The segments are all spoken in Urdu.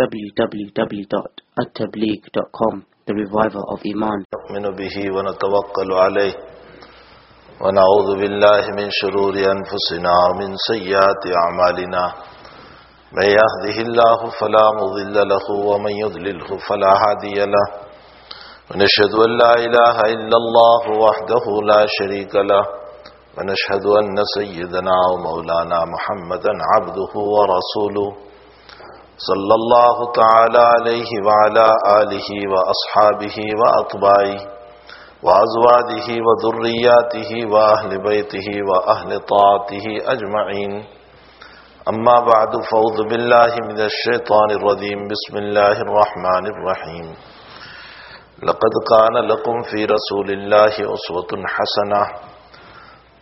www.attableek.com The Reviver of Iman. نؤمن به ونتوكل عليه ونعوذ بالله من شرور أنفسنا ومن سيئات أعمالنا. من يهده الله فلا مضل له ومن يضلله فلا هادي له. ونشهد أن لا إله إلا الله وحده لا شريك له. ونشهد أن سيدنا ومولانا محمدا عبده ورسوله. صلى الله تعالى عليه وعلى آله وأصحابه وأطبائه وأزواجه وذرياته وأهل بيته وأهل طاعته أجمعين أما بعد فوض بالله من الشيطان الرجيم بسم الله الرحمن الرحيم لقد كان لكم في رسول الله أسوة حسنة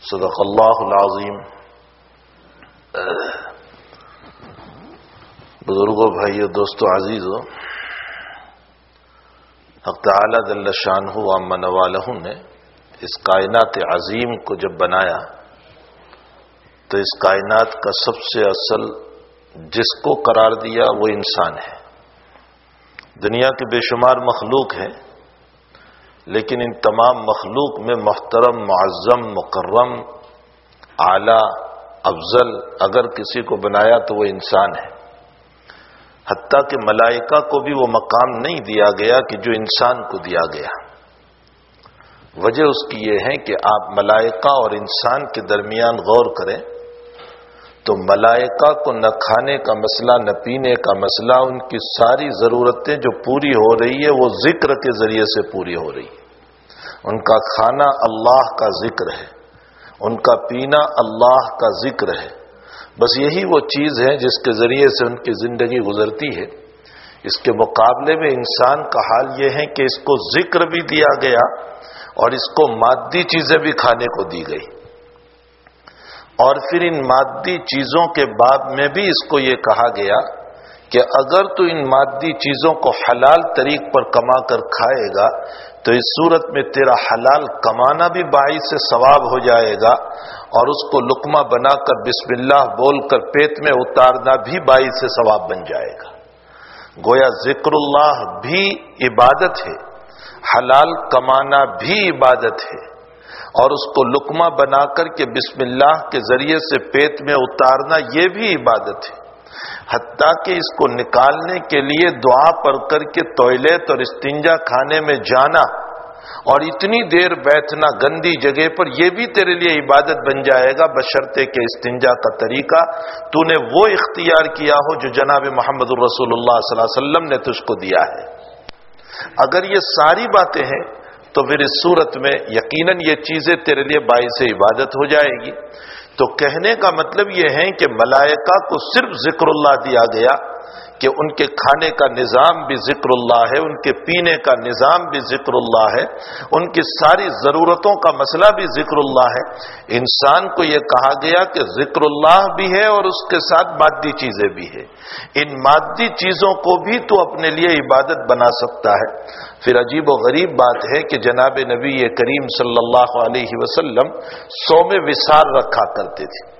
صدق اللہ العظیم. بزرگوں بھائیو، دوستو، عزیزو، حق تعالی جل شانہ و امن نے اس کائنات عظیم کو جب بنایا تو اس کائنات کا سب سے اصل جس کو قرار دیا وہ انسان ہے۔ دنیا کے بے شمار مخلوق ہیں۔ لیکن ان تمام مخلوق میں محترم، معظم، مکرم، اعلی، افضل، اگر کسی کو بنایا تو وہ انسان ہے۔ حتیٰ کہ ملائکہ کو بھی وہ مقام نہیں دیا گیا کہ جو انسان کو دیا گیا۔ وجہ اس کی یہ ہے کہ آپ ملائکہ اور انسان کے درمیان غور کریں تو ملائکہ کو نہ کھانے کا مسئلہ، نہ پینے کا مسئلہ، ان کی ساری ضرورتیں جو پوری ہو رہی ہے وہ ذکر کے ذریعے سے پوری ہو رہی۔ ہے ان کا کھانا اللہ کا ذکر ہے، ان کا پینا اللہ کا ذکر ہے۔ بس یہی وہ چیز ہے جس کے ذریعے سے ان کی زندگی گزرتی ہے۔ اس کے مقابلے میں انسان کا حال یہ ہے کہ اس کو ذکر بھی دیا گیا اور اس کو مادی چیزیں بھی کھانے کو دی گئی۔ اور پھر ان مادی چیزوں کے بعد میں بھی اس کو یہ کہا گیا کہ اگر تو ان مادی چیزوں کو حلال طریق پر کما کر کھائے گا تو اس صورت میں تیرا حلال کمانا بھی باعث سے ثواب ہو جائے گا اور اس کو لقمہ بنا کر بسم اللہ بول کر پیٹ میں اتارنا بھی باعث سے ثواب بن جائے گا۔ گویا ذکر اللہ بھی عبادت ہے، حلال کمانا بھی عبادت ہے۔ اور اس کو لقمہ بنا کر کے بسم اللہ کے ذریعے سے پیٹ میں اتارنا یہ بھی عبادت ہے۔ حتیٰ کہ اس کو نکالنے کے لیے دعا پڑھ کر کے ٹوائلٹ اور استنجا کھانے میں جانا اور اتنی دیر بیٹھنا گندی جگہ پر یہ بھی تیرے لیے عبادت بن جائے گا بشرطے کے استنجا کا طریقہ تو نے وہ اختیار کیا ہو جو جناب محمد الرسول اللہ صلی اللہ علیہ وسلم نے تجھ کو دیا ہے۔ اگر یہ ساری باتیں ہیں تو پھر اس صورت میں یقیناً یہ چیزیں تیرے لیے باعث عبادت ہو جائے گی۔ تو کہنے کا مطلب یہ ہے کہ ملائکہ کو صرف ذکر اللہ دیا گیا کہ ان کے کھانے کا نظام بھی ذکر اللہ ہے، ان کے پینے کا نظام بھی ذکر اللہ ہے، ان کی ساری ضرورتوں کا مسئلہ بھی ذکر اللہ ہے۔ انسان کو یہ کہا گیا کہ ذکر اللہ بھی ہے اور اس کے ساتھ مادی چیزیں بھی ہے ان مادی چیزوں کو بھی تو اپنے لیے عبادت بنا سکتا ہے۔ پھر عجیب و غریب بات ہے کہ جناب نبی کریم صلی اللہ علیہ وسلم سوم وسال رکھا کرتے تھے۔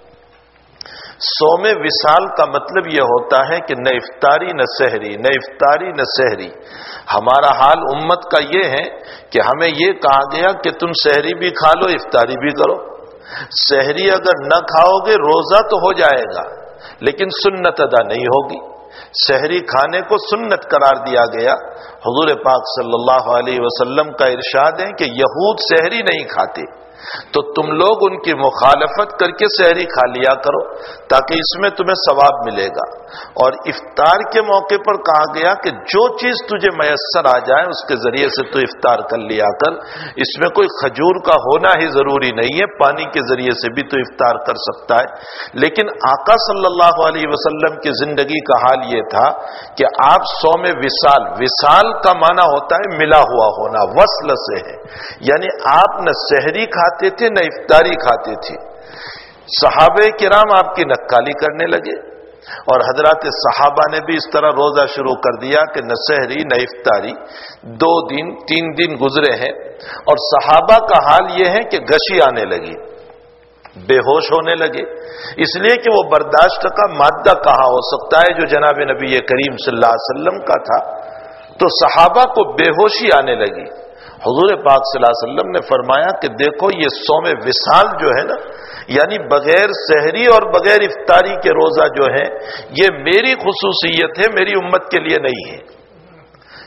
سوم وسال کا مطلب یہ ہوتا ہے کہ نہ افطاری نہ سحری، نہ افطاری نہ سحری۔ ہمارا حال امت کا یہ ہے کہ ہمیں یہ کہا گیا کہ تم سحری بھی کھا لو، افطاری بھی کرو۔ سحری اگر نہ کھاؤ گے، روزہ تو ہو جائے گا، لیکن سنت ادا نہیں ہوگی۔ سحری کھانے کو سنت قرار دیا گیا۔ حضور پاک صلی اللہ علیہ وسلم کا ارشاد ہے کہ یہود سحری نہیں کھاتے۔ تو تم لوگ ان کی مخالفت کر کے سحری کھا لیا کرو تاکہ اس میں تمہیں ثواب ملے گا۔ اور افطار کے موقع پر کہا گیا کہ جو چیز تجھے میسر آ جائے اس کے ذریعے سے تو افطار کر لیا کر۔ اس میں کوئی کھجور کا ہونا ہی ضروری نہیں ہے، پانی کے ذریعے سے بھی تو افطار کر سکتا ہے۔ لیکن آقا صلی اللہ علیہ وسلم کی زندگی کا حال یہ تھا کہ آپ سو میں وصال وصال کا معنی ہوتا ہے ملا ہوا ہونا، وصل سے ہے۔ یعنی آپ نہ شہری کھاتے تھے، نہ افطاری کھاتے تھے۔ صحابہ کرام آپ کی نقالی کرنے لگے اور حضرات صحابہ نے بھی اس طرح روزہ شروع کر دیا کہ نہ سحری، نہ افطاری۔ دو دن، تین دن گزرے ہیں اور صحابہ کا حال یہ ہے کہ گشی آنے لگی، بے ہوش ہونے لگے۔ اس لیے کہ وہ برداشت کا مادہ کہاں ہو سکتا ہے جو جناب نبی کریم صلی اللہ علیہ وسلم کا تھا؟ تو صحابہ کو بے ہوشی آنے لگی۔ حضور پاک صلی اللہ علیہ وسلم نے فرمایا کہ دیکھو یہ سوم وصال جو ہے نا یعنی بغیر سحری اور بغیر افطاری کے روزہ جو ہے، یہ میری خصوصیت ہے، میری امت کے لیے نہیں ہے۔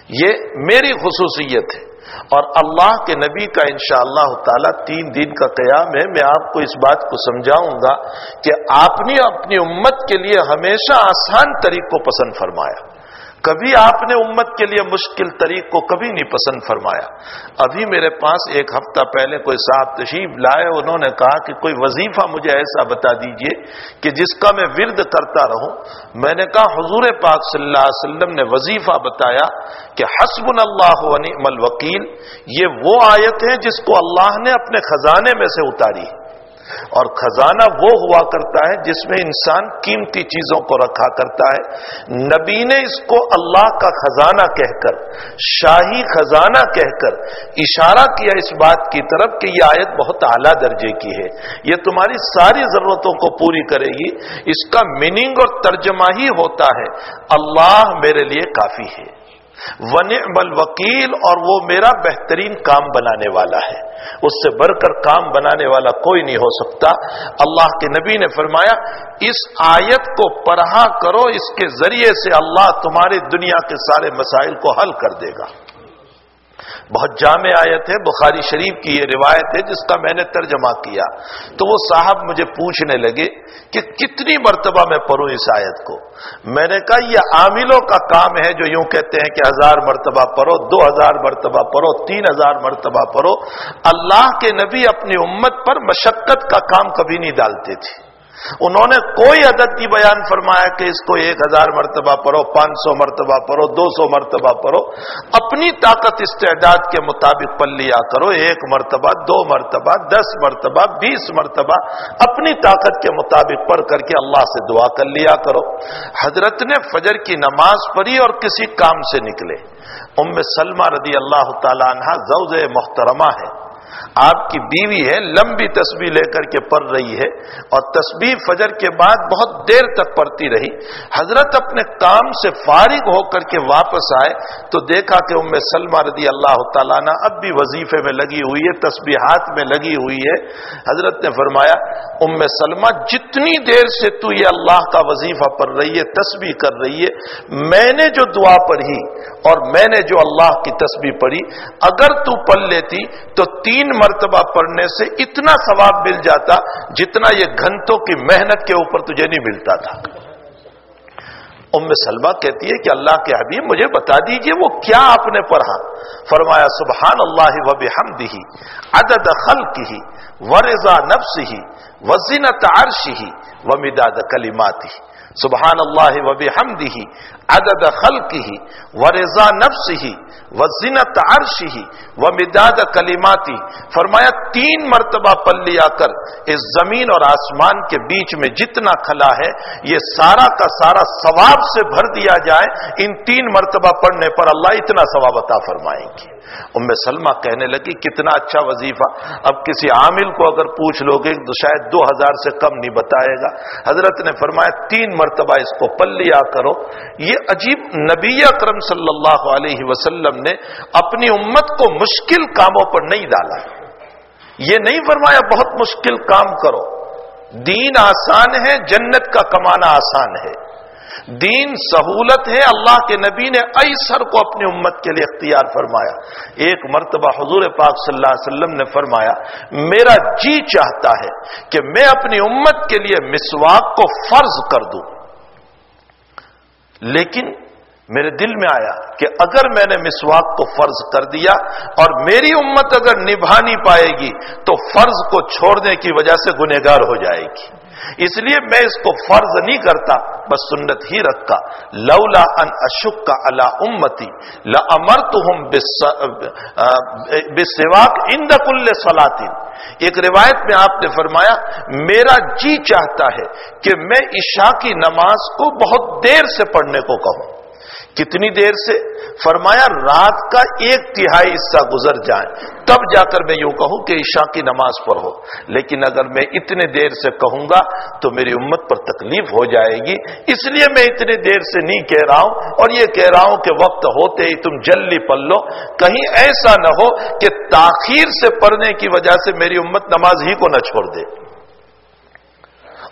یہ میری خصوصیت ہے۔ اور اللہ کے نبی کا انشاءاللہ اللہ تعالی تین دن کا قیام ہے۔ میں آپ کو اس بات کو سمجھاؤں گا کہ آپ نے اپنی امت کے لیے ہمیشہ آسان طریق کو پسند فرمایا۔ کبھی آپ نے امت کے لیے مشکل طریق کو کبھی نہیں پسند فرمایا۔ ابھی میرے پاس ایک ہفتہ پہلے کوئی صاحب تشریف لائے، انہوں نے کہا کہ کوئی وظیفہ مجھے ایسا بتا دیجیے کہ جس کا میں ورد کرتا رہوں۔ میں نے کہا، حضور پاک صلی اللہ علیہ وسلم نے وظیفہ بتایا کہ حسب اللہ ونعم الوکیل، یہ وہ آیت ہے جس کو اللہ نے اپنے خزانے میں سے اتاری۔ ہے اور خزانہ وہ ہوا کرتا ہے جس میں انسان قیمتی چیزوں کو رکھا کرتا ہے۔ نبی نے اس کو اللہ کا خزانہ کہہ کر، شاہی خزانہ کہہ کر اشارہ کیا اس بات کی طرف کہ یہ آیت بہت اعلیٰ درجے کی ہے۔ یہ تمہاری ساری ضرورتوں کو پوری کرے گی۔ اس کا میننگ اور ترجمہ ہی ہوتا ہے، اللہ میرے لیے کافی ہے۔ ون الوکیل اور وہ میرا بہترین کام بنانے والا ہے۔ اس سے بڑھ کر کام بنانے والا کوئی نہیں ہو سکتا۔ اللہ کے نبی نے فرمایا، اس آیت کو پڑھا کرو، اس کے ذریعے سے اللہ تمہاری دنیا کے سارے مسائل کو حل کر دے گا۔ بہت جامع آیت ہے، بخاری شریف کی یہ روایت ہے، جس کا میں نے ترجمہ کیا۔ تو وہ صاحب مجھے پوچھنے لگے کہ کتنی مرتبہ میں پڑھوں اس آیت کو؟ میں نے کہا، یہ عاملوں کا کام ہے جو یوں کہتے ہیں کہ ہزار مرتبہ پڑھو، دو ہزار مرتبہ پڑھو، تین ہزار مرتبہ پڑھو۔ اللہ کے نبی اپنی امت پر مشقت کا کام کبھی نہیں ڈالتے تھے۔ انہوں نے کوئی عدد کی بیان فرمایا کہ اس کو ایک ہزار مرتبہ پڑھو، پانچ سو مرتبہ پڑھو، دو سو مرتبہ پڑھو۔ اپنی طاقت استعداد کے مطابق پل لیا کرو، ایک مرتبہ، دو مرتبہ، دس مرتبہ، بیس مرتبہ۔ اپنی طاقت کے مطابق پڑھ کر کے اللہ سے دعا کر لیا کرو۔ حضرت نے فجر کی نماز پڑھی اور کسی کام سے نکلے۔ ام سلمہ رضی اللہ تعالیٰ عنہ زوز محترمہ ہے۔ آپ کی بیوی ہے، لمبی تسبیح لے کر کے پڑھ رہی ہے اور تسبیح فجر کے بعد بہت دیر تک پڑھتی رہی۔ حضرت اپنے کام سے فارغ ہو کر کے واپس آئے تو دیکھا کہ ام سلمہ رضی اللہ تعالیٰ نے اب بھی وظیفے میں لگی ہوئی ہے، تسبیحات میں لگی ہوئی ہے۔ حضرت نے فرمایا ام سلمہ، جتنی دیر سے تو یہ اللہ کا وظیفہ پڑھ رہی ہے، تسبیح کر رہی ہے، میں نے جو دعا پڑھی اور میں نے جو اللہ کی تسبیح پڑھی، اگر تو پڑھ لیتی تو تین مرتبہ پڑھنے سے اتنا ثواب مل جاتا جتنا یہ گھنٹوں کی محنت کے اوپر تجھے نہیں ملتا تھا۔ ام سلمہ کہتی ہے کہ اللہ کے حبیب مجھے بتا دیجیے وہ کیا آپ نے پڑھا؟ فرمایا سبحان اللہ و بحمدہ عدد خلقہ ہی رضا نفس ہی وزنت عرش ہی ومداد کلماتی سبحان اللہ و بحمدہ عدد خلقہ ورضا نفس ہی وزنت عرش ہی و مداد کلیماتی فرمایا، تین مرتبہ پل لیا کر اس زمین اور آسمان کے بیچ میں جتنا کھلا ہے، یہ سارا کا سارا ثواب سے بھر دیا جائے۔ ان تین مرتبہ پڑھنے پر اللہ اتنا ثواب عطا فرمائیں گے۔ ام سلمہ کہنے لگی، کتنا اچھا وظیفہ۔ اب کسی عامل کو اگر پوچھ لو گے، تو شاید دو ہزار سے کم نہیں بتائے گا۔ حضرت نے فرمایا، تین مرتبہ اس کو پل لیا کرو۔ یہ عجیب نبی اکرم صلی اللہ علیہ وسلم نے اپنی امت کو مشکل کاموں پر نہیں ڈالا یہ نہیں فرمایا بہت مشکل کام کرو۔ دین آسان ہے، جنت کا کمانا آسان ہے۔ دین سہولت ہے، اللہ کے نبی نے ایسر کو اپنی امت کے لیے اختیار فرمایا۔ ایک مرتبہ حضور پاک صلی اللہ علیہ وسلم نے فرمایا، میرا جی چاہتا ہے کہ میں اپنی امت کے لیے مسواک کو فرض کر دوں۔ لیکن میرے دل میں آیا کہ اگر میں نے مسواک کو فرض کر دیا اور میری امت اگر نبھا نہیں پائے گی تو فرض کو چھوڑنے کی وجہ سے گنہگار ہو جائے گی۔ اس لیے میں اس کو فرض نہیں کرتا، بس سنت ہی رکھتا۔ لولا ان اشک کا اللہ امتی لمر تو بے سواق ان کل سلاطین ایک روایت میں آپ نے فرمایا، میرا جی چاہتا ہے کہ میں عشاء کی نماز کو بہت دیر سے پڑھنے کو کہوں۔ کتنی دیر سے؟ فرمایا، رات کا ایک تہائی حصہ گزر جائے، تب جا کر میں یوں کہوں کہ عشاء کی نماز پڑھو لیکن اگر میں اتنے دیر سے کہوں گا تو میری امت پر تکلیف ہو جائے گی۔ اس لیے میں اتنی دیر سے نہیں کہہ رہا ہوں اور یہ کہہ رہا ہوں کہ وقت ہوتے ہی تم جلدی پل لو۔ کہیں ایسا نہ ہو کہ تاخیر سے پڑھنے کی وجہ سے میری امت نماز ہی کو نہ چھوڑ دے۔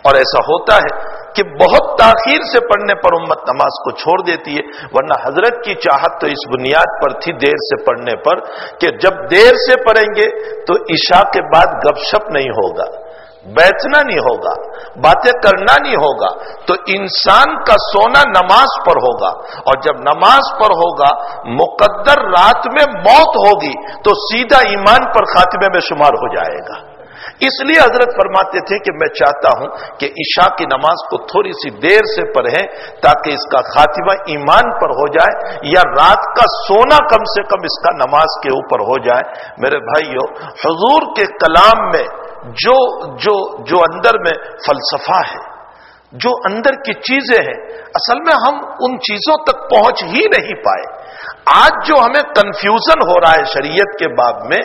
اور ایسا ہوتا ہے کہ بہت تاخیر سے پڑھنے پر امت نماز کو چھوڑ دیتی ہے، ورنہ حضرت کی چاہت تو اس بنیاد پر تھی دیر سے پڑھنے پر کہ جب دیر سے پڑھیں گے تو عشاء کے بعد گپ شپ نہیں ہوگا، بیٹھنا نہیں ہوگا، باتیں کرنا نہیں ہوگا، تو انسان کا سونا نماز پر ہوگا۔ اور جب نماز پر ہوگا، مقدر رات میں موت ہوگی، تو سیدھا ایمان پر خاتمے میں شمار ہو جائے گا۔ اس لیے حضرت فرماتے تھے کہ میں چاہتا ہوں کہ عشاء کی نماز کو تھوڑی سی دیر سے پڑھیں تاکہ اس کا خاتمہ ایمان پر ہو جائے یا رات کا سونا کم سے کم اس کا نماز کے اوپر ہو جائے۔ میرے بھائیو، حضور کے کلام میں جو جو جو اندر میں فلسفہ ہے، جو اندر کی چیزیں ہیں، اصل میں ہم ان چیزوں تک پہنچ ہی نہیں پائے۔ آج جو ہمیں کنفیوژن ہو رہا ہے شریعت کے باب میں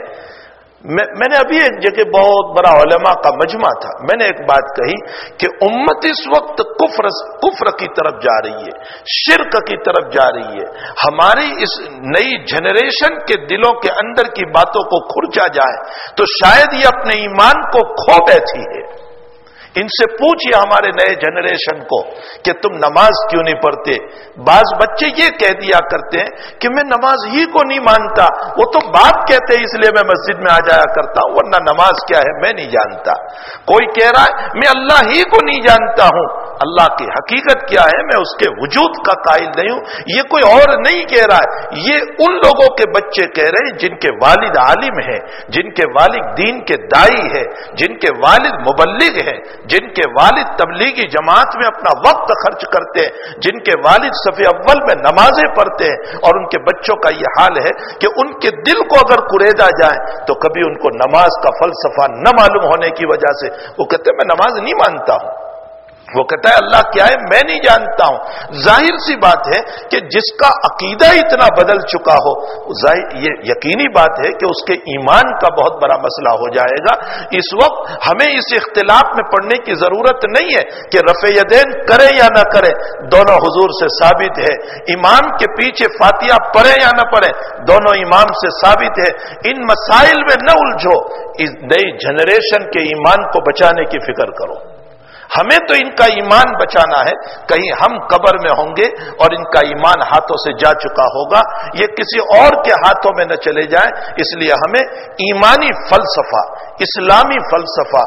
میں نے ابھی ایک جگہ بہت بڑا علماء کا مجمع تھا۔ میں نے ایک بات کہی کہ امت اس وقت کفر کفر کی طرف جا رہی ہے، شرک کی طرف جا رہی ہے۔ ہماری اس نئی جنریشن کے دلوں کے اندر کی باتوں کو کھرچا جائے تو شاید یہ اپنے ایمان کو کھو بیٹھی ہے۔ ان سے پوچھئے ہمارے نئے جنریشن کو کہ تم نماز کیوں نہیں پڑھتے؟ بعض بچے یہ کہہ دیا کرتے ہیں کہ میں نماز ہی کو نہیں مانتا، وہ تو بات کہتے ہیں، اس لیے میں مسجد میں آ جایا کرتا ہوں، ورنہ نماز کیا ہے؟ میں نہیں جانتا۔ کوئی کہہ رہا ہے، میں اللہ ہی کو نہیں جانتا ہوں۔ اللہ کی حقیقت کیا ہے؟ میں اس کے وجود کا قائل نہیں ہوں۔ یہ کوئی اور نہیں کہہ رہا ہے۔ یہ ان لوگوں کے بچے کہہ رہے ہیں جن کے والد عالم ہیں، جن کے والد دین کے دائی ہے جن کے والد مبلغ ہیں، جن کے والد تبلیغی جماعت میں اپنا وقت خرچ کرتے ہیں، جن کے والد صفی اول میں نمازیں پڑھتے ہیں۔ اور ان کے بچوں کا یہ حال ہے کہ ان کے دل کو اگر قریدا جائے تو کبھی ان کو نماز کا فلسفہ نہ معلوم ہونے کی وجہ سے۔ وہ کہتے ہیں، میں نماز نہیں مانتا ہوں۔ وہ کہتا ہے، اللہ کیا ہے، میں نہیں جانتا ہوں۔ ظاہر سی بات ہے کہ جس کا عقیدہ اتنا بدل چکا ہو یہ یقینی بات ہے کہ اس کے ایمان کا بہت بڑا مسئلہ ہو جائے گا۔ اس وقت ہمیں اس اختلاف میں پڑھنے کی ضرورت نہیں ہے کہ رفع دین کرے یا نہ کرے۔ دونوں حضور سے ثابت ہے۔ امام کے پیچھے فاتحہ پڑھے یا نہ پڑھے، دونوں امام سے ثابت ہے۔ ان مسائل میں نہ الجھو، اس نئی جنریشن کے ایمان کو بچانے کی فکر کرو۔ ہمیں تو ان کا ایمان بچانا ہے، کہیں ہم قبر میں ہوں گے اور ان کا ایمان ہاتھوں سے جا چکا ہوگا، یہ کسی اور کے ہاتھوں میں نہ چلے جائیں، اس لیے ہمیں ایمانی فلسفہ اسلامی فلسفہ،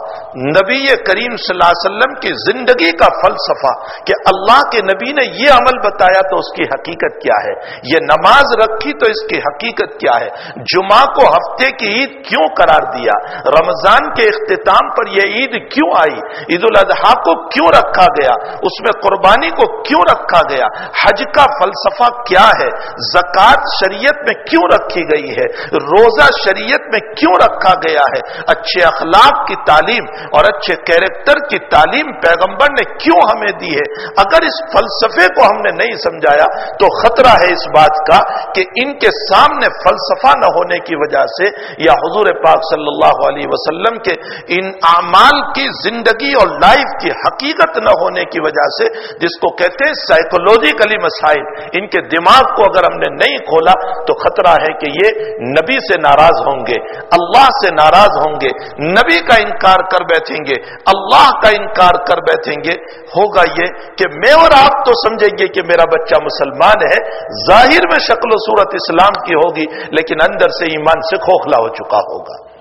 نبی کریم صلی اللہ علیہ وسلم کی زندگی کا فلسفہ کہ اللہ کے نبی نے یہ عمل بتایا تو اس کی حقیقت کیا ہے، یہ نماز رکھی تو اس کی حقیقت کیا ہے، جمعہ کو ہفتے کی عید کیوں قرار دیا، رمضان کے اختتام پر یہ عید کیوں آئی، عید الاضحیٰ کو کیوں رکھا گیا، اس میں قربانی کو کیوں رکھا گیا، حج کا فلسفہ کیا ہے، زکوٰۃ شریعت میں کیوں رکھی گئی ہے، روزہ شریعت میں کیوں رکھا گیا ہے اچھے اخلاق کی تعلیم اور اچھے کیریکٹر کی تعلیم پیغمبر نے کیوں ہمیں دی ہے؟ اگر اس فلسفے کو ہم نے نہیں سمجھایا، تو خطرہ ہے اس بات کا کہ ان کے سامنے فلسفہ نہ ہونے کی وجہ سے یا حضور پاک صلی اللہ علیہ وسلم کے ان اعمال کی زندگی اور لائف کی حقیقت نہ ہونے کی وجہ سے، جس کو کہتے ہیں سائیکولوجیکلی مسائل ان کے دماغ کو اگر ہم نے نہیں کھولا، تو خطرہ ہے کہ یہ نبی سے ناراض ہوں گے، اللہ سے ناراض ہوں گے گے، نبی کا انکار کر بیٹھیں گے، اللہ کا انکار کر بیٹھیں گے، ہوگا یہ کہ میں اور آپ تو سمجھیں گے کہ میرا بچہ مسلمان ہے، ظاہر میں شکل و صورت اسلام کی ہوگی، لیکن اندر سے ایمان سے کھوکھلا ہو چکا ہوگا۔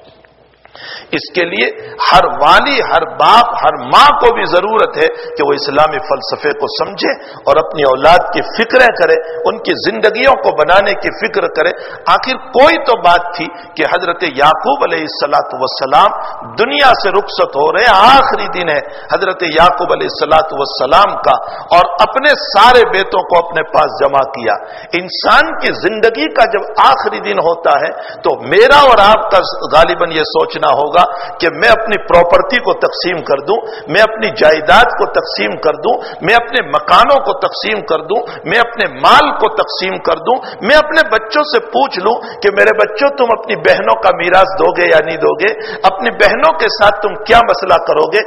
اس کے لیے ہر والی، ہر باپ، ہر ماں کو بھی ضرورت ہے کہ وہ اسلامی فلسفے کو سمجھے اور اپنی اولاد کی فکریں کرے، ان کی زندگیوں کو بنانے کی فکر کرے۔ آخر کوئی تو بات تھی کہ حضرت یعقوب علیہ السلاۃ وسلام دنیا سے رخصت ہو رہے، آخری دن ہے حضرت یعقوب علیہ السلاۃ وسلام کا اور اپنے سارے بیتوں کو اپنے پاس جمع کیا۔ انسان کی زندگی کا جب آخری دن ہوتا ہے تو میرا اور آپ کا غالباً یہ سوچنا ہوگا کہ میں اپنی پراپرٹی کو تقسیم کر دوں، میں اپنی جائیداد کو تقسیم کر دوں، میں اپنے مکانوں کو تقسیم کر دوں، میں اپنے مال کو تقسیم کر دوں، میں اپنے بچوں سے پوچھ لوں کہ میرے بچوں، تم اپنی بہنوں کا میراث دو گے یا نہیں دو گے اپنی بہنوں کے ساتھ تم کیا مسئلہ کرو گے؟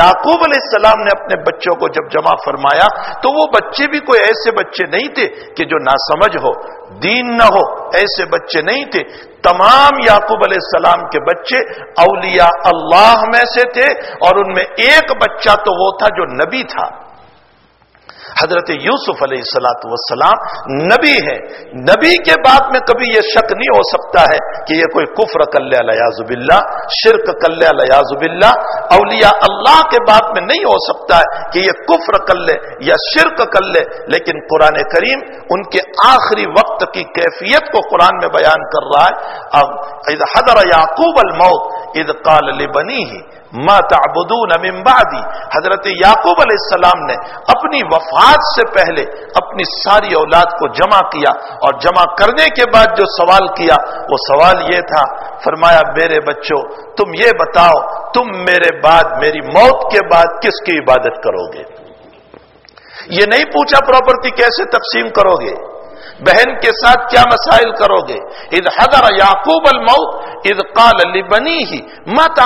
یعقوب علیہ السلام نے اپنے بچوں کو جب جمع فرمایا تو وہ بچے بھی کوئی ایسے بچے نہیں تھے کہ جو ناسمجھ ہو۔ دین نہ ہو۔ ایسے بچے نہیں تھے۔ تمام یعقوب علیہ السلام کے بچے اولیاء اللہ میں سے تھے اور ان میں ایک بچہ تو وہ تھا جو نبی تھا۔ حضرت یوسف علیہ السلاۃ وسلام نبی ہے نبی کے بعد میں کبھی یہ شک نہیں ہو سکتا ہے کہ یہ کوئی کفر کل لیازب اللہ شرک کل لیازب اللہ اولیاء اللہ کے بعد میں نہیں ہو سکتا ہے کہ یہ کفر کر لے یا شرک کر لے لیکن قرآن کریم ان کے آخری وقت کی کیفیت کو قرآن میں بیان کر رہا ہے۔ اب حضر یعقوب الموت اد قال بنی ہی ما تعبدون من بعدی? حضرت یعقوب علیہ السلام نے اپنی وفات سے پہلے اپنی ساری اولاد کو جمع کیا اور جمع کرنے کے بعد جو سوال کیا، وہ سوال یہ تھا، فرمایا، میرے بچوں، تم یہ بتاؤ، تم میرے بعد میری موت کے بعد کس کی عبادت کرو گے؟ یہ نہیں پوچھا پراپرٹی کیسے تقسیم کرو گے؟ بہن کے ساتھ کیا مسائل کرو گے؟ اد حضر یعقوب الموت اذ قال بنی ہی مت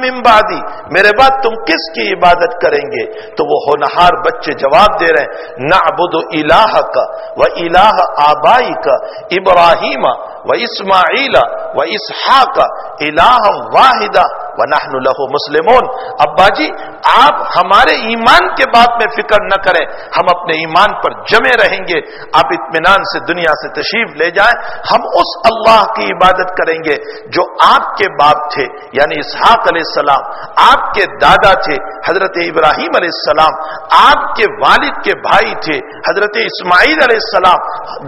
من بعدی؟ میرے بعد تم کس کی عبادت کریں گے؟ تو وہ ہونہار بچے جواب دے رہے ہیں نہ الہ کا و الہ آبائی کا ابراہیم و اسماعیل و اسحاق الہ واحدہ و نحن له مسلمون۔ ابا جی آپ ہمارے ایمان کے بات میں فکر نہ کریں، ہم اپنے ایمان پر جمے رہیں گے۔ آپ اطمینان سے دنیا سے تشریف لے جائیں۔ ہم اس اللہ کی عبادت کریں گے جو آپ کے باپ تھے یعنی اسحاق علیہ السلام۔ آپ کے دادا تھے، حضرت ابراہیم علیہ السلام۔ آپ کے والد کے بھائی تھے، حضرت اسماعیل علیہ السلام۔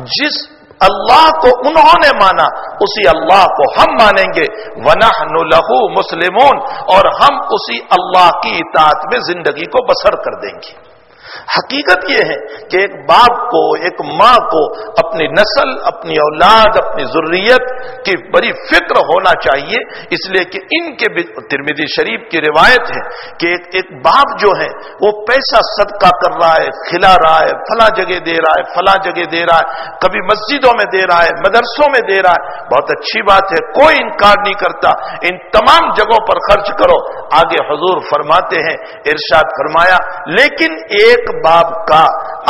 جس اللہ کو انہوں نے مانا، اسی اللہ کو ہم مانیں گے۔ ونہ لہو مسلمون اور ہم اسی اللہ کی اطاعت میں زندگی کو بسر کر دیں گے۔ حقیقت یہ ہے کہ ایک باپ کو، ایک ماں کو اپنی نسل، اپنی اولاد، اپنی ضروریت کی بڑی فکر ہونا چاہیے۔ اس لیے کہ ان کے ترمیدی شریف کی روایت ہے کہ ایک ایک باپ جو ہے، وہ پیسہ صدقہ کر رہا ہے، کھلا رہا ہے، فلاں جگہ دے رہا ہے، فلاں جگہ دے رہا ہے، کبھی مسجدوں میں دے رہا ہے، مدرسوں میں دے رہا ہے۔ بہت اچھی بات ہے، کوئی انکار نہیں کرتا۔ ان تمام جگہوں پر خرچ کرو۔ آگے حضور فرماتے ہیں، ارشاد فرمایا، لیکن ایک باپ کا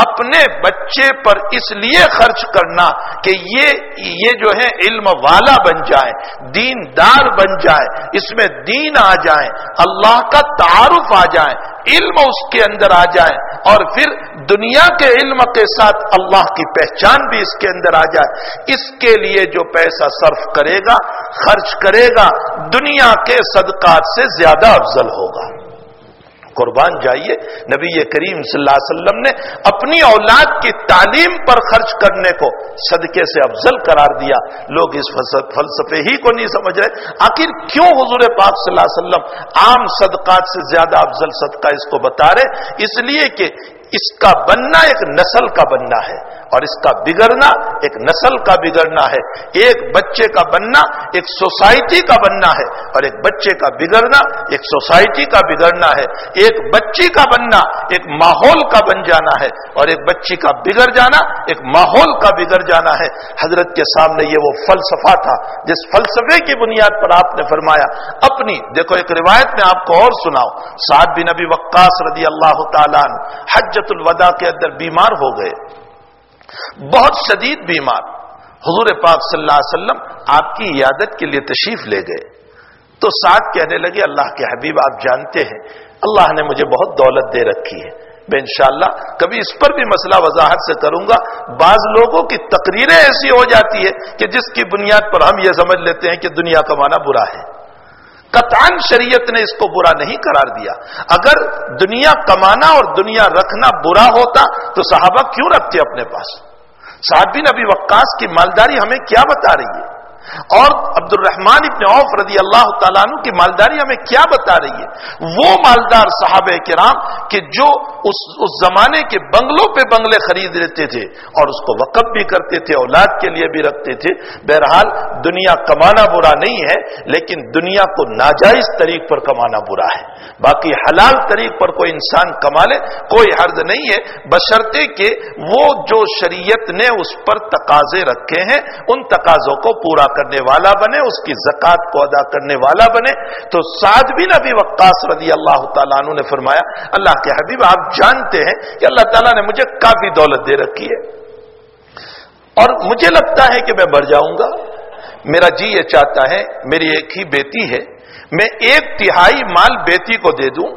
اپنے بچے پر اس لیے خرچ کرنا کہ یہ یہ جو ہے علم والا بن جائے دین دار بن جائے، اس میں دین آ جائے، اللہ کا تعارف آ جائے علم اس کے اندر آ جائے اور پھر دنیا کے علم کے ساتھ اللہ کی پہچان بھی اس کے اندر آ جائے۔ اس کے لیے جو پیسہ صرف کرے گا، خرچ کرے گا، دنیا کے صدقات سے زیادہ افضل ہوگا۔ قربان جائیے۔ نبی کریم صلی اللہ علیہ وسلم نے اپنی اولاد کی تعلیم پر خرچ کرنے کو صدقے سے افضل قرار دیا۔ لوگ اس فلسفے ہی کو نہیں سمجھ رہے۔ آخر کیوں حضور پاک صلی اللہ علیہ وسلم عام صدقات سے زیادہ افضل صدقہ اس کو بتا رہے؟ اس لیے کہ اس کا بننا ایک نسل کا بننا ہے اور اس کا بگڑنا ایک نسل کا بگڑنا ہے ایک بچے کا بننا ایک سوسائٹی کا بننا ہے اور ایک بچے کا بگڑنا ایک سوسائٹی کا بگڑنا ہے ایک بچی کا بننا ایک ماحول کا بن جانا ہے اور ایک بچی کا بگڑ جانا ایک ماحول کا بگڑ جانا ہے حضرت کے سامنے یہ وہ فلسفہ تھا جس فلسفے کی بنیاد پر آپ نے فرمایا اپنی دیکھو ایک روایت میں آپ کو اور سناؤ سعد بن نبی وقاص رضی اللہ تعالیٰ حج حجت الوداع کے اندر بیمار ہو گئے۔ بہت شدید بیمار۔ حضور پاک صلی اللہ علیہ وسلم آپ کی عیادت کے لیے تشریف لے گئے۔ تو ساتھ کہنے لگے، اللہ کے حبیب، آپ جانتے ہیں، اللہ نے مجھے بہت دولت دے رکھی ہے۔ میں انشاءاللہ کبھی اس پر بھی مسئلہ وضاحت سے کروں گا۔ بعض لوگوں کی تقریریں ایسی ہو جاتی ہے کہ جس کی بنیاد پر ہم یہ سمجھ لیتے ہیں کہ دنیا کمانا برا ہے۔ قطعاً شریعت نے اس کو برا نہیں قرار دیا۔ اگر دنیا کمانا اور دنیا رکھنا برا ہوتا تو صحابہ کیوں رکھتے اپنے پاس؟ صاحب بن ابھی وقاص کی مالداری ہمیں کیا بتا رہی ہے؟ اور عبد الرحمان ابن عوف رضی اللہ تعالیٰ عنہ کی مالداری ہمیں کیا بتا رہی ہے؟ وہ مالدار صحابہ کرام کہ جو اس اس زمانے کے بنگلوں پہ بنگلے خرید لیتے تھے اور اس کو وقف بھی کرتے تھے، اولاد کے لیے بھی رکھتے تھے۔ بہرحال دنیا کمانا برا نہیں ہے، لیکن دنیا کو ناجائز طریق پر کمانا برا ہے۔ باقی حلال طریق پر کوئی انسان کما لے، کوئی حرض نہیں ہے۔ بشرطے کہ وہ جو شریعت نے اس پر تقاضے رکھے ہیں، ان تقاضوں کو پورا کرنے والا بنے، اس کی زکات کو ادا کرنے والا بنے۔ تو سعد بن ابھی وقاص رضی اللہ تعالیٰ عنہ نے فرمایا، اللہ کے حبیب، آپ جانتے ہیں کہ اللہ تعالیٰ نے مجھے کافی دولت دے رکھی ہے۔ اور مجھے لگتا ہے کہ میں بڑھ جاؤں گا۔ میرا جی یہ چاہتا ہے، میری ایک ہی بیٹی ہے۔ میں ایک تہائی مال بیٹی کو دے دوں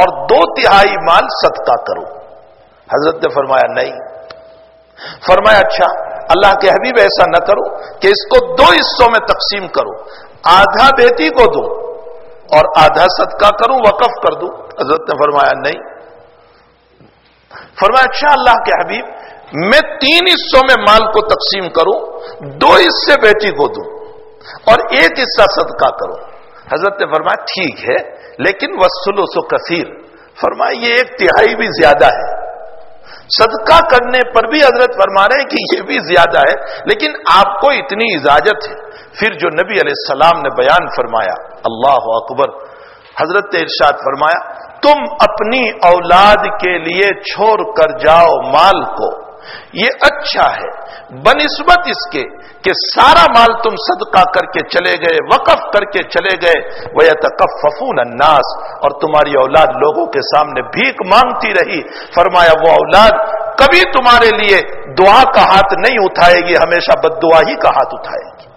اور دو تہائی مال صدقہ کروں۔ حضرت نے فرمایا، نہیں۔ فرمایا اچھا اللہ کے حبیب ایسا نہ کرو کہ اس کو دو حصوں میں تقسیم کرو۔ آدھا بیٹی کو دوں اور آدھا صدقہ کروں وقف کر دوں حضرت نے فرمایا نہیں۔ فرمایا اچھا اللہ کے حبیب، میں تین حصوں میں مال کو تقسیم کروں، دو حصے بیٹی کو دوں اور ایک حصہ صدقہ کروں۔ حضرت نے فرمایا، ٹھیک ہے، لیکن وسلو سو کثیر۔ فرمایا، یہ ایک تہائی بھی زیادہ ہے۔ صدقہ کرنے پر بھی حضرت فرما رہے ہیں کہ یہ بھی زیادہ ہے، لیکن آپ کو اتنی اجازت ہے۔ پھر جو نبی علیہ السلام نے بیان فرمایا، اللہ اکبر، حضرت ارشاد فرمایا، تم اپنی اولاد کے لیے چھوڑ کر جاؤ مال کو۔ یہ اچھا ہے، بنسبت اس کے کہ سارا مال تم صدقہ کر کے چلے گئے، وقف کر کے چلے گئے وہ تکفون الناس، اور تمہاری اولاد لوگوں کے سامنے بھیک مانگتی رہی۔ فرمایا، وہ اولاد، کبھی تمہارے لیے دعا کا ہاتھ نہیں اٹھائے گی، ہمیشہ بد دعا ہی کا ہاتھ اٹھائے گی۔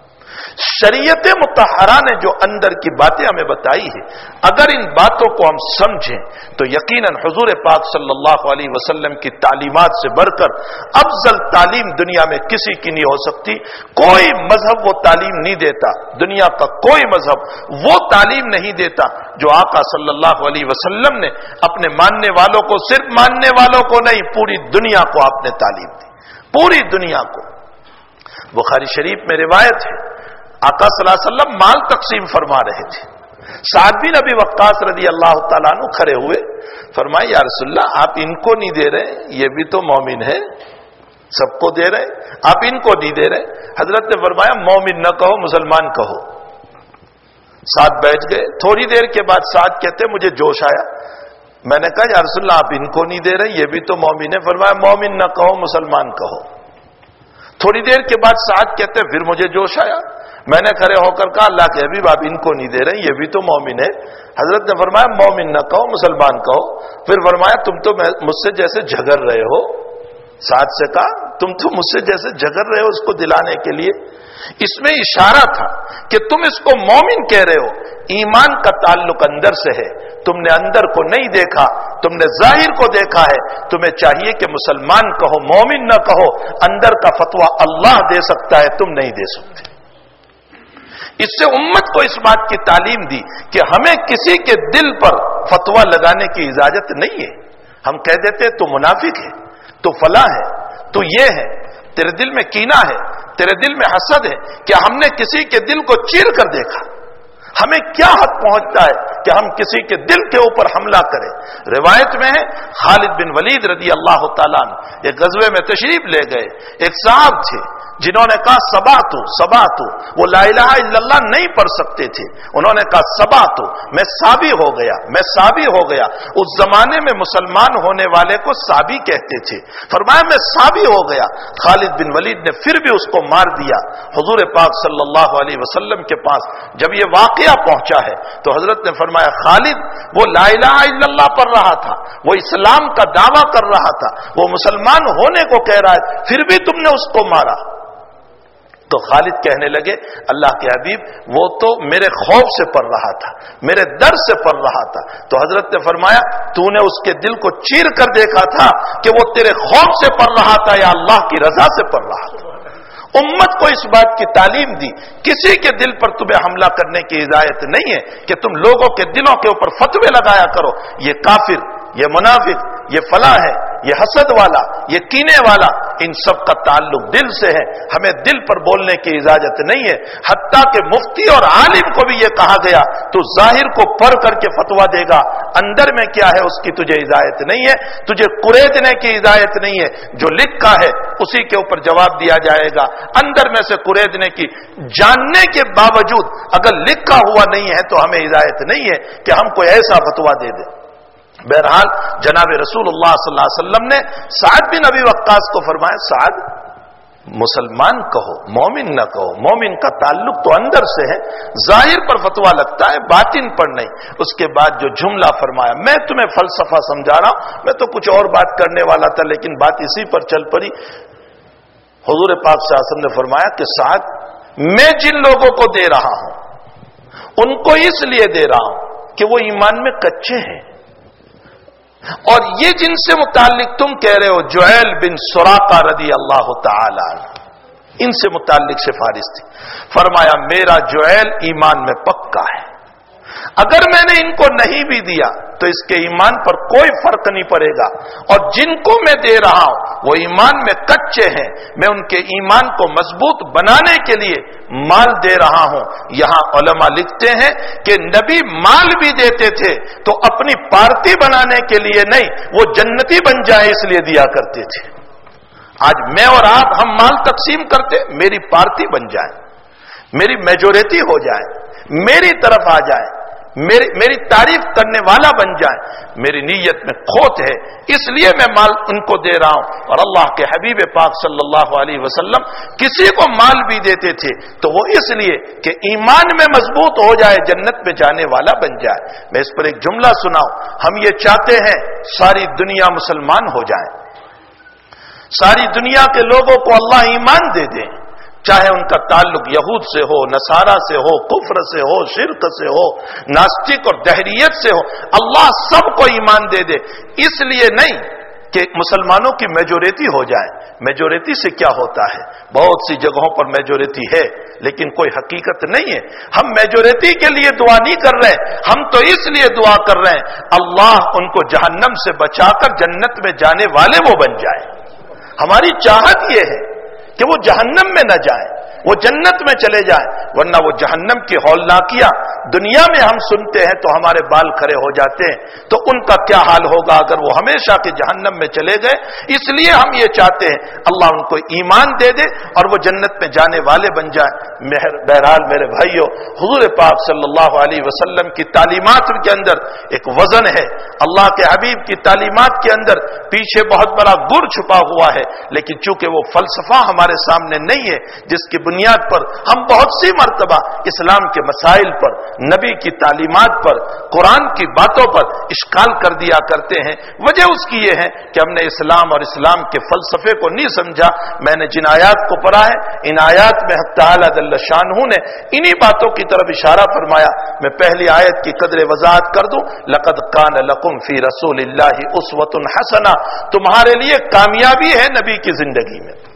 شریعت متحرہ نے جو اندر کی باتیں ہمیں بتائی ہے اگر ان باتوں کو ہم سمجھیں، تو یقیناً حضور پاک صلی اللہ علیہ وسلم کی تعلیمات سے بڑھ کر افضل تعلیم دنیا میں کسی کی نہیں ہو سکتی۔ کوئی مذہب وہ تعلیم نہیں دیتا، دنیا کا کوئی مذہب وہ تعلیم نہیں دیتا جو آقا صلی اللہ علیہ وسلم نے اپنے ماننے والوں کو، صرف ماننے والوں کو نہیں، پوری دنیا کو آپ نے تعلیم دی۔ پوری دنیا کو۔ بخاری شریف میں روایت ہے۔ آقا صلی اللہ علیہ وسلم مال تقسیم فرما رہے تھے۔ سعد بن ابھی وقاص رضی اللہ تعالیٰ عنہ کھڑے ہوئے، فرمائے، یا رسول اللہ، آپ ان کو نہیں دے رہے، یہ بھی تو مومن ہے، سب کو دے رہے، آپ ان کو نہیں دے رہے۔ حضرت نے فرمایا، مومن نہ کہو، مسلمان کہو۔ ساتھ بیٹھ گئے۔ تھوڑی دیر کے بعد ساتھ کہتے، مجھے جوش آیا۔ میں نے کہا، یا رسول اللہ، آپ ان کو نہیں دے رہے، یہ بھی تو مومن ہے۔ فرمایا، مومن نہ کہو، مسلمان کہو۔ تھوڑی دیر کے بعد ساتھ کہتے، پھر مجھے جوش آیا۔ میں نے کھڑے ہو کر کہا، اللہ کے ابھی آپ ان کو نہیں دے رہے یہ بھی تو مومن ہے۔ حضرت نے فرمایا، مومن نہ کہو، مسلمان کہو۔ پھر فرمایا، تم تو مجھ سے جیسے جھگڑ رہے ہو۔ ساتھ سے کہا، تم تو مجھ سے جیسے جھگڑ رہے ہو اس کو دلانے کے لیے۔ اس میں اشارہ تھا کہ تم اس کو مومن کہہ رہے ہو۔ ایمان کا تعلق اندر سے ہے۔ تم نے اندر کو نہیں دیکھا، تم نے ظاہر کو دیکھا ہے۔ تمہیں چاہیے کہ مسلمان کہو، مومن نہ کہو۔ اندر کا فتوا اللہ دے سکتا ہے، تم نہیں دے سکتے۔ اس سے امت کو اس بات کی تعلیم دی کہ ہمیں کسی کے دل پر فتوا لگانے کی اجازت نہیں ہے۔ ہم کہہ دیتے تو منافق ہے، تو فلاں ہے، تو یہ ہے، تیرے دل میں کینا ہے، تیرے دل میں حسد ہے کہ ہم نے کسی کے دل کو چیر کر دیکھا۔ ہمیں کیا حق پہنچتا ہے کہ ہم کسی کے دل کے اوپر حملہ کریں۔ روایت میں ہے، خالد بن ولید رضی اللہ تعالیٰ ایک غزبے میں تشریف لے گئے، ایک صاحب تھے۔ جنہوں نے کہا سبا تو سبا تو وہ لا الہ الا اللہ نہیں پڑھ سکتے تھے۔ انہوں نے کہا سبا تو میں سابی ہو گیا، میں سابی ہو گیا۔ اس زمانے میں مسلمان ہونے والے کو سابی کہتے تھے۔ فرمایا، میں سابی ہو گیا۔ خالد بن ولید نے پھر بھی اس کو مار دیا۔ حضور پاک صلی اللہ علیہ وسلم کے پاس جب یہ واقعہ پہنچا ہے، تو حضرت نے فرمایا، خالد، وہ لا الہ الا اللہ پڑھ رہا تھا۔ وہ اسلام کا دعویٰ کر رہا تھا۔ وہ مسلمان ہونے کو کہہ رہا ہے، پھر بھی تم نے اس کو مارا۔ تو خالد کہنے لگے، اللہ کے حبیب، وہ تو میرے خوف سے پڑھ رہا تھا، میرے در سے پڑھ رہا تھا۔ تو حضرت نے فرمایا، تو نے اس کے دل کو چیر کر دیکھا تھا کہ وہ تیرے خوف سے پڑھ رہا تھا یا اللہ کی رضا سے پڑھ رہا تھا۔ امت کو اس بات کی تعلیم دی، کسی کے دل پر تمہیں حملہ کرنے کی ہدایت نہیں ہے کہ تم لوگوں کے دلوں کے اوپر فتوے لگایا کرو۔ یہ کافر، یہ منافق، یہ فلاں ہے یہ حسد والا، یہ کینے والا ان سب کا تعلق دل سے ہے۔ ہمیں دل پر بولنے کی اجازت نہیں ہے۔ حتیٰ کہ مفتی اور عالم کو بھی یہ کہا گیا، تو ظاہر کو پڑھ کر کے فتوا دے گا۔ اندر میں کیا ہے، اس کی تجھے اجازت نہیں ہے۔ تجھے قریدنے کی اجازت نہیں ہے۔ جو لکھا ہے، اسی کے اوپر جواب دیا جائے گا۔ اندر میں سے قریدنے کی، جاننے کے باوجود اگر لکھا ہوا نہیں ہے، تو ہمیں اجازت نہیں ہے کہ ہم کوئی ایسا فتوا دے دیں۔ بہرحال جناب رسول اللہ صلی اللہ علیہ وسلم نے سعد بن ابی وقاص کو فرمایا، سعد، مسلمان کہو، مومن نہ کہو، مومن کا تعلق تو اندر سے ہے، ظاہر پر فتوا لگتا ہے، باطن پر نہیں۔ اس کے بعد جو جملہ فرمایا، میں تمہیں فلسفہ سمجھا رہا ہوں، میں تو کچھ اور بات کرنے والا تھا، لیکن بات اسی پر چل پڑی۔ حضور پاک آسم نے فرمایا کہ سعد، میں جن لوگوں کو دے رہا ہوں، ان کو اس لیے دے رہا ہوں کہ وہ ایمان میں کچے ہیں۔ اور یہ جن سے متعلق تم کہہ رہے ہو جویل بن سوراقا رضی اللہ تعالی ان سے متعلق سفارش تھی۔ فرمایا، میرا جویل ایمان میں پکا ہے۔ اگر میں نے ان کو نہیں بھی دیا تو اس کے ایمان پر کوئی فرق نہیں پڑے گا اور جن کو میں دے رہا ہوں، وہ ایمان میں کچے ہیں۔ میں ان کے ایمان کو مضبوط بنانے کے لیے مال دے رہا ہوں۔ یہاں علماء لکھتے ہیں کہ نبی مال بھی دیتے تھے تو اپنی پارٹی بنانے کے لیے نہیں، وہ جنتی بن جائے اس لیے دیا کرتے تھے۔ آج میں اور آپ ہم مال تقسیم کرتے، میری پارٹی بن جائے، میری میجورٹی ہو جائے، میری طرف آ جائے۔ میری میری تعریف کرنے والا بن جائے، میری نیت میں کھوت ہے، اس لیے میں مال ان کو دے رہا ہوں۔ اور اللہ کے حبیب پاک صلی اللہ علیہ وسلم کسی کو مال بھی دیتے تھے، تو وہ اس لیے کہ ایمان میں مضبوط ہو جائے، جنت میں جانے والا بن جائے۔ میں اس پر ایک جملہ سناؤں۔ ہم یہ چاہتے ہیں ساری دنیا مسلمان ہو جائے۔ ساری دنیا کے لوگوں کو اللہ ایمان دے دیں۔ چاہے ان کا تعلق یہود سے ہو، نصارہ سے ہو، کفر سے ہو، شرک سے ہو ناسٹک اور دہریت سے ہو، اللہ سب کو ایمان دے دے۔ اس لیے نہیں کہ مسلمانوں کی میجورٹی ہو جائے۔ میجورٹی سے کیا ہوتا ہے؟ بہت سی جگہوں پر میجورٹی ہے، لیکن کوئی حقیقت نہیں ہے۔ ہم میجورٹی کے لیے دعا نہیں کر رہے، ہم تو اس لیے دعا کر رہے ہیں۔ اللہ ان کو جہنم سے بچا کر جنت میں جانے والے وہ بن جائے۔ ہماری چاہت یہ ہے کہ وہ جہنم میں نہ جائیں وہ جنت میں چلے جائیں ورنہ وہ جہنم کی ہول نہ کیا دنیا میں ہم سنتے ہیں تو ہمارے بال کھڑے ہو جاتے ہیں، تو ان کا کیا حال ہوگا اگر وہ ہمیشہ کے جہنم میں چلے گئے؟ اس لیے ہم یہ چاہتے ہیں، اللہ ان کو ایمان دے دے اور وہ جنت میں جانے والے بن جائیں۔ بہرحال میرے بھائیوں، حضور پاک صلی اللہ علیہ وسلم کی تعلیمات کے اندر ایک وزن ہے۔ اللہ کے حبیب کی تعلیمات کے اندر پیچھے بہت بڑا گر چھپا ہوا ہے، لیکن چونکہ وہ فلسفہ ہمارے سامنے نہیں ہے، جس کی بنیاد پر ہم بہت سی مرتبہ اسلام کے مسائل پر نبی کی تعلیمات پر، قرآن کی باتوں پر اشکال کر دیا کرتے ہیں۔ وجہ اس کی یہ ہے کہ ہم نے اسلام اور اسلام کے فلسفے کو نہیں سمجھا۔ میں نے جن آیات کو پڑھا ہے، ان آیات میں حق شاہ نے انہی باتوں کی طرف اشارہ فرمایا۔ میں پہلی آیت کی قدر وضاحت کر دوں۔ لقد کان لکم فی رسول اللہ اسوت الحسنا تمہارے لیے کامیابی ہے نبی کی زندگی میں۔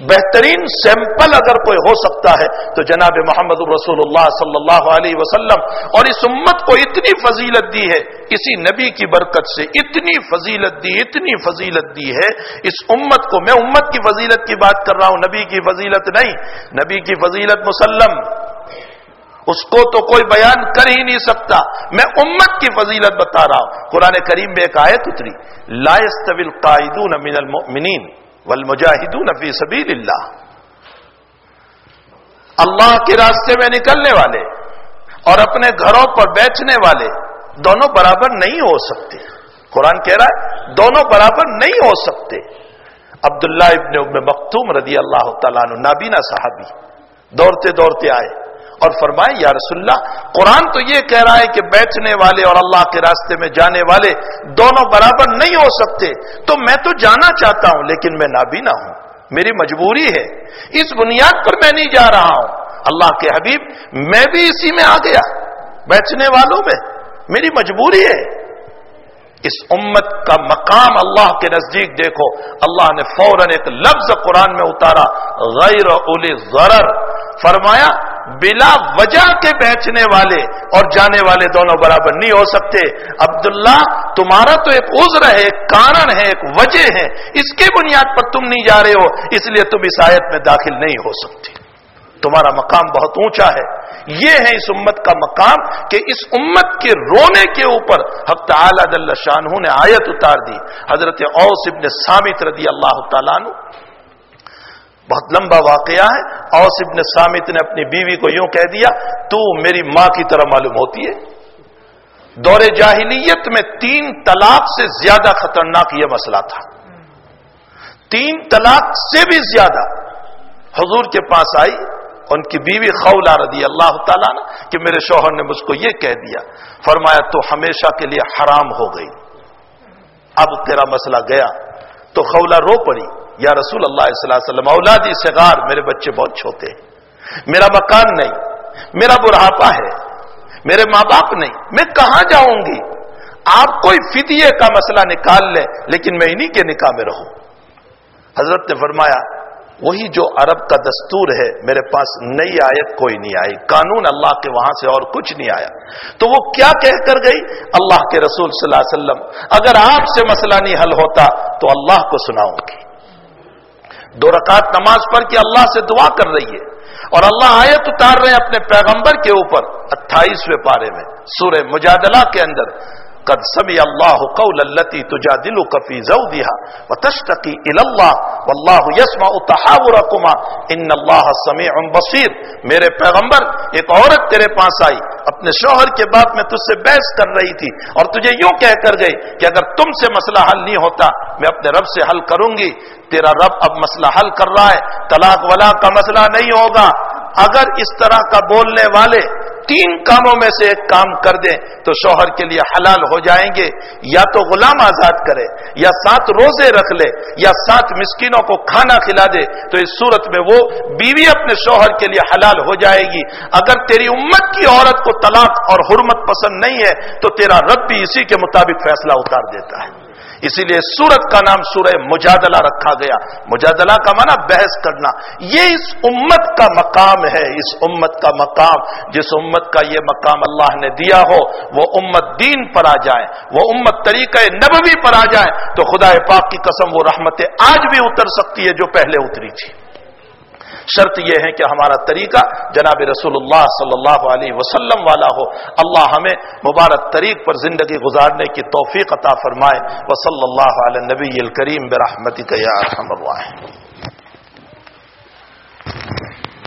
بہترین سیمپل اگر کوئی ہو سکتا ہے تو جناب محمد الرسول اللہ صلی اللہ علیہ وسلم، اور اس امت کو اتنی فضیلت دی ہے اسی نبی کی برکت سے اتنی فضیلت دی، اتنی فضیلت دی ہے۔ اس امت کو میں امت کی فضیلت کی بات کر رہا ہوں، نبی کی فضیلت نہیں۔ نبی کی فضیلت مسلم، اس کو تو کوئی بیان کر ہی نہیں سکتا۔ میں امت کی فضیلت بتا رہا ہوں۔ قرآن کریم میں ایک آیت اتری لائستویل قائدون من المؤمنین۔ والمجاہدون فی سبیل اللہ اللہ کے راستے میں نکلنے والے اور اپنے گھروں پر بیچنے والے دونوں برابر نہیں ہو سکتے۔ قرآن کہہ رہا ہے، دونوں برابر نہیں ہو سکتے۔ عبداللہ ابن ام مختوم رضی اللہ تعالیٰ نابینا صحابی، دوڑتے دوڑتے آئے۔ اور فرمائے، یا رسول اللہ، قرآن تو یہ کہہ رہا ہے کہ بیٹھنے والے اور اللہ کے راستے میں جانے والے دونوں برابر نہیں ہو سکتے۔ تو میں تو جانا چاہتا ہوں، لیکن میں نابینا ہوں۔ میری مجبوری ہے۔ اس بنیاد پر میں نہیں جا رہا ہوں۔ اللہ کے حبیب، میں بھی اسی میں آ گیا۔ بیچنے والوں میں میری مجبوری ہے۔ اس امت کا مقام اللہ کے نزدیک دیکھو۔ اللہ نے فوراً ایک لفظ قرآن میں اتارا، غیر اولی ضرر۔ فرمایا بلا وجہ کے بیچنے والے اور جانے والے دونوں برابر نہیں ہو سکتے۔ عبداللہ، تمہارا تو ایک عذر ہے، ایک کارن ہے، ایک وجہ ہے۔ اس کے بنیاد پر تم نہیں جا رہے ہو، اس لیے تم اس آیت میں داخل نہیں ہو سکتے۔ تمہارا مقام بہت اونچا ہے۔ یہ ہے اس امت کا مقام کہ اس امت کے رونے کے اوپر حق تعالی دل شاہ نے آیت اتار دی۔ حضرت اوس ابن سامت رضی اللہ تعالیٰ بہت لمبا واقعہ ہے۔ اوس ابن سامت نے اپنی بیوی کو یوں کہہ دیا، تو میری ماں کی طرح معلوم ہوتی ہے۔ دور جاہلیت میں تین طلاق سے زیادہ خطرناک یہ مسئلہ تھا۔ تین طلاق سے بھی زیادہ۔ حضور کے پاس آئی، ان کی بیوی خولا رضی اللہ تعالیٰ نے کہ میرے شوہر نے مجھ کو یہ کہہ دیا، فرمایا تو ہمیشہ کے لیے حرام ہو گئی۔ اب تیرا مسئلہ گیا۔ تو خولا رو پڑی۔ یا رسول اللہ صلی اللہ علیہ وسلم، اولادی سگار میرے بچے بہت چھوٹے ہیں۔ میرا مکان نہیں، میرا بڑھاپا ہے، میرے ماں باپ نہیں، میں کہاں جاؤں گی؟ آپ کوئی فدیے کا مسئلہ نکال لیں، لیکن میں انہی کے نکاح میں رہوں۔ حضرت نے فرمایا، وہی جو عرب کا دستور ہے، میرے پاس نئی آیت کوئی نہیں آئی۔ قانون اللہ کے وہاں سے اور کچھ نہیں آیا۔ تو وہ کیا کہہ کر گئی؟ اللہ کے رسول صلی اللہ علیہ وسلم، اگر آپ سے مسئلہ نہیں حل ہوتا، تو اللہ کو سناؤں گی۔ دو رکعت نماز پڑھ کے اللہ سے دعا کر رہی ہے۔ اور اللہ آیت اتار رہے ہیں اپنے پیغمبر کے اوپر، اٹھائیسویں پارے میں، سورہ مجادلہ کے اندر۔ قد سمع الله قول التي تجادلك في زوجها وتشتكي الى الله والله يسمع تحاوركما ان الله سميع بصير میرے پیغمبر ایک عورت تیرے پاس آئی اپنے شوہر کے بعد میں تجھ سے بحث کر رہی تھی اور تجھے یوں کہہ کر گئی کہ اگر تم سے مسئلہ حل نہیں ہوتا میں اپنے رب سے حل کروں گی تیرا رب اب مسئلہ حل کر رہا ہے طلاق ولا کا مسئلہ نہیں ہوگا اگر اس طرح کا بولنے والے تین کاموں میں سے ایک کام کر دیں تو شوہر کے لیے حلال ہو جائیں گے، یا تو غلام آزاد کرے، یا سات روزے رکھ لے، یا سات مسکینوں کو کھانا کھلا دے، تو اس صورت میں وہ بیوی اپنے شوہر کے لیے حلال ہو جائے گی۔ اگر تیری امت کی عورت کو طلاق اور حرمت پسند نہیں ہے، تو تیرا رب بھی اسی کے مطابق فیصلہ اتار دیتا ہے۔ اسی لیے سورت کا نام سورہ مجادلہ رکھا گیا۔ مجادلہ کا معنی بحث کرنا۔ یہ اس امت کا مقام ہے، اس امت کا مقام۔ جس امت کا یہ مقام اللہ نے دیا ہو، وہ امت دین پر آ جائے، وہ امت طریقہ نبوی پر آ جائے، تو خدا پاک کی قسم وہ رحمتیں آج بھی اتر سکتی ہے جو پہلے اتری تھی۔ شرط یہ ہے کہ ہمارا طریقہ جناب رسول اللہ صلی اللہ علیہ وسلم والا ہو۔ اللہ ہمیں مبارک طریق پر زندگی گزارنے کی توفیق عطا فرمائے۔ وصلی اللہ علیہ نبی الکریم برحمتی کا